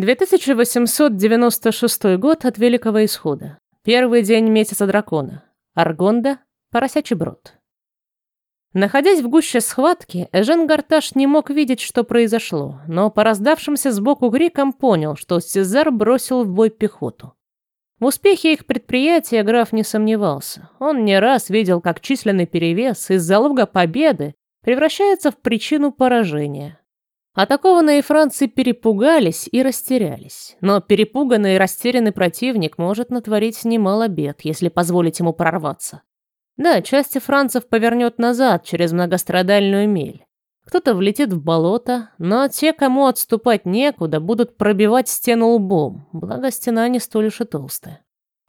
2896 год от Великого Исхода. Первый день месяца дракона. Аргонда, Поросячий брод. Находясь в гуще схватки, Эжен Гарташ не мог видеть, что произошло, но по раздавшимся сбоку крикам понял, что Сезар бросил в бой пехоту. В успехе их предприятия граф не сомневался. Он не раз видел, как численный перевес из залога победы превращается в причину поражения. Атакованные францы перепугались и растерялись. Но перепуганный и растерянный противник может натворить немало бед, если позволить ему прорваться. Да, части францев повернет назад через многострадальную мель. Кто-то влетит в болото, но те, кому отступать некуда, будут пробивать стену лбом, благо стена не столь уж и толстая.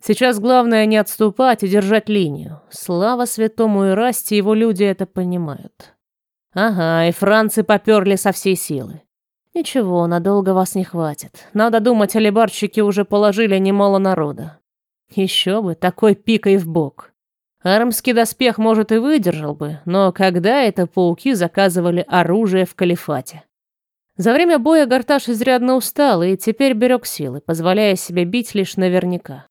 Сейчас главное не отступать и держать линию. Слава святому Ирасте, его люди это понимают. Ага, и францы поперли со всей силы. Ничего, надолго вас не хватит. Надо думать, алибарщики уже положили немало народа. Еще бы, такой пикой в бок. Армский доспех, может, и выдержал бы, но когда это пауки заказывали оружие в калифате? За время боя Гарташ изрядно устал и теперь берег силы, позволяя себе бить лишь наверняка.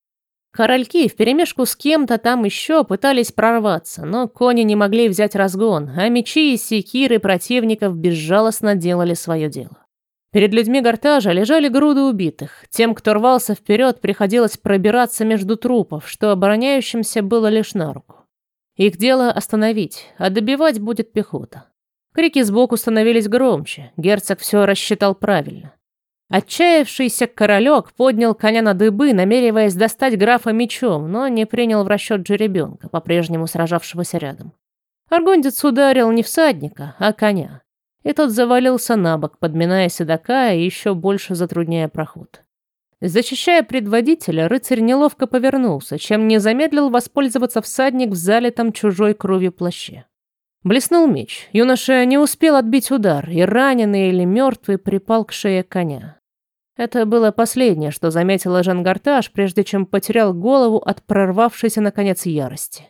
Корольки вперемешку с кем-то там еще пытались прорваться, но кони не могли взять разгон, а мечи и секиры противников безжалостно делали свое дело. Перед людьми Гортажа лежали груды убитых. Тем, кто рвался вперед, приходилось пробираться между трупов, что обороняющимся было лишь на руку. Их дело остановить, а добивать будет пехота. Крики сбоку становились громче, герцог все рассчитал правильно. Отчаявшийся королек поднял коня на дыбы, намереваясь достать графа мечом, но не принял в расчет жеребенка, по-прежнему сражавшегося рядом. Аргондец ударил не всадника, а коня, и тот завалился на бок, подминая седока и еще больше затрудняя проход. Защищая предводителя, рыцарь неловко повернулся, чем не замедлил воспользоваться всадник в залитом чужой кровью плаще. Блеснул меч. Юноша не успел отбить удар, и раненый или мертвый припал к шее коня. Это было последнее, что заметила Жангарташ, прежде чем потерял голову от прорвавшейся, наконец, ярости.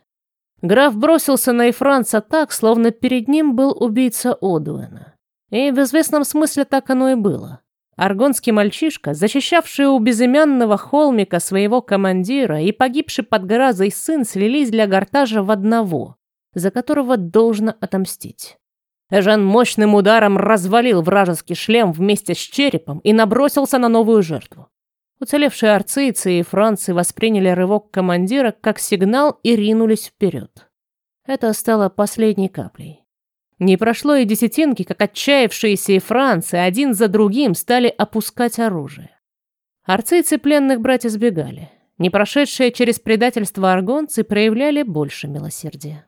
Граф бросился на Эфранца так, словно перед ним был убийца Одуэна. И в известном смысле так оно и было. Аргонский мальчишка, защищавший у безымянного холмика своего командира и погибший под грозой сын слились для Гартажа в одного, за которого должно отомстить. Эжен мощным ударом развалил вражеский шлем вместе с черепом и набросился на новую жертву. Уцелевшие арцийцы и францы восприняли рывок командира как сигнал и ринулись вперед. Это стало последней каплей. Не прошло и десятинки, как отчаявшиеся и францы один за другим стали опускать оружие. Арцийцы пленных брать избегали. Не прошедшие через предательство аргонцы проявляли больше милосердия.